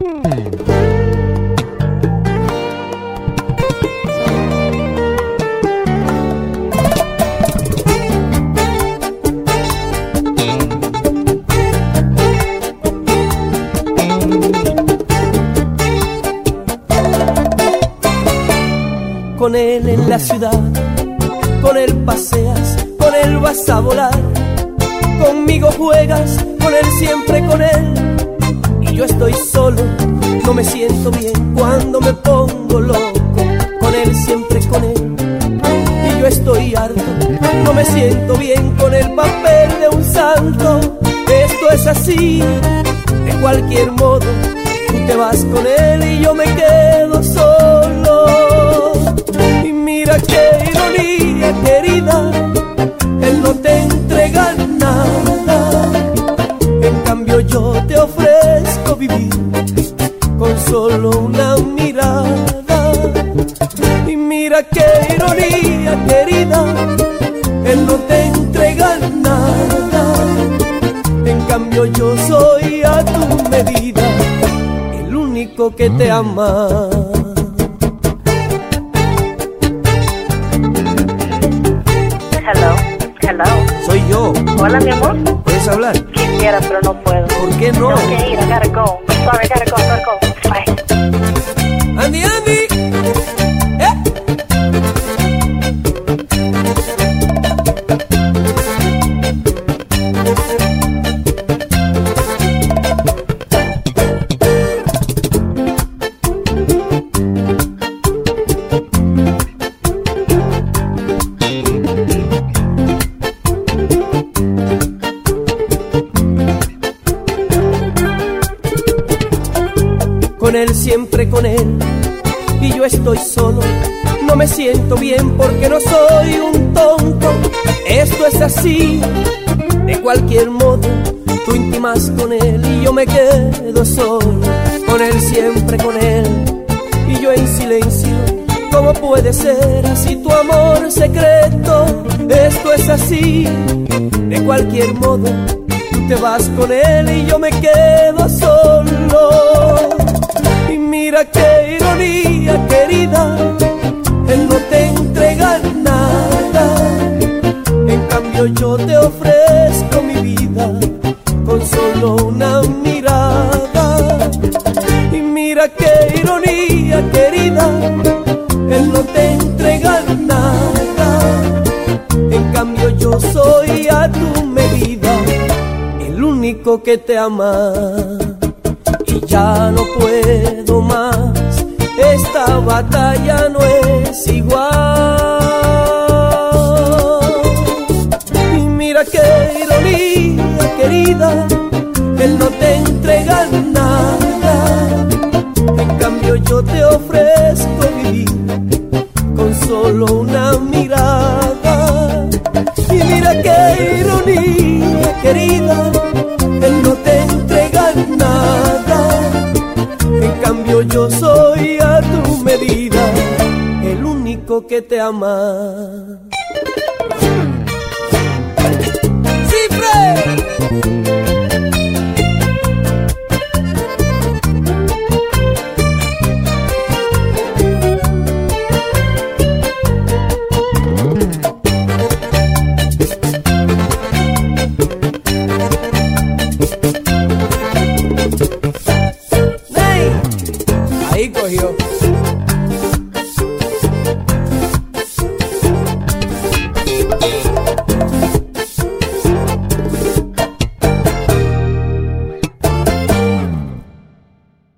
Con él en la ciudad, con él paseas, con él vas a volar. Conmigo juegas, con él siempre con él. Yo estoy solo, no me siento bien cuando me pongo loco. Con él siempre con él. Y yo estoy harto, no me siento bien con el papel de un santo. Esto es así, de cualquier modo. Tú te vas con él y yo me quedo Y mira qué ironía, querida, él no te entrega nada. En cambio yo soy a tu medida, el único que te ama. Soy yo. Hola, mi amor. ¿Puedes hablar? Quisiera, pero no puedo. ¿Por qué no? Tengo que ir, I gotta go. Sorry, I gotta go, I gotta go. Con él, siempre con él. Y yo estoy solo. No me siento bien porque no soy un tonto. Esto es así. De cualquier modo, tú intimas con él y yo me quedo solo. Con él, siempre con él. Y yo en silencio. ¿Cómo puede ser así tu amor secreto? Esto es así. De cualquier modo, tú te vas con él y yo me quedo solo. Mira qué ironía, querida, él no te entrega nada. En cambio yo te ofrezco mi vida con solo una mirada. Y mira qué ironía, querida, él no te entrega nada. En cambio yo soy a tu medida, el único que te ama ya no puedo más. Esta batalla no es igual. Y mira qué ironía, querida, que te ama. ¡Cifre!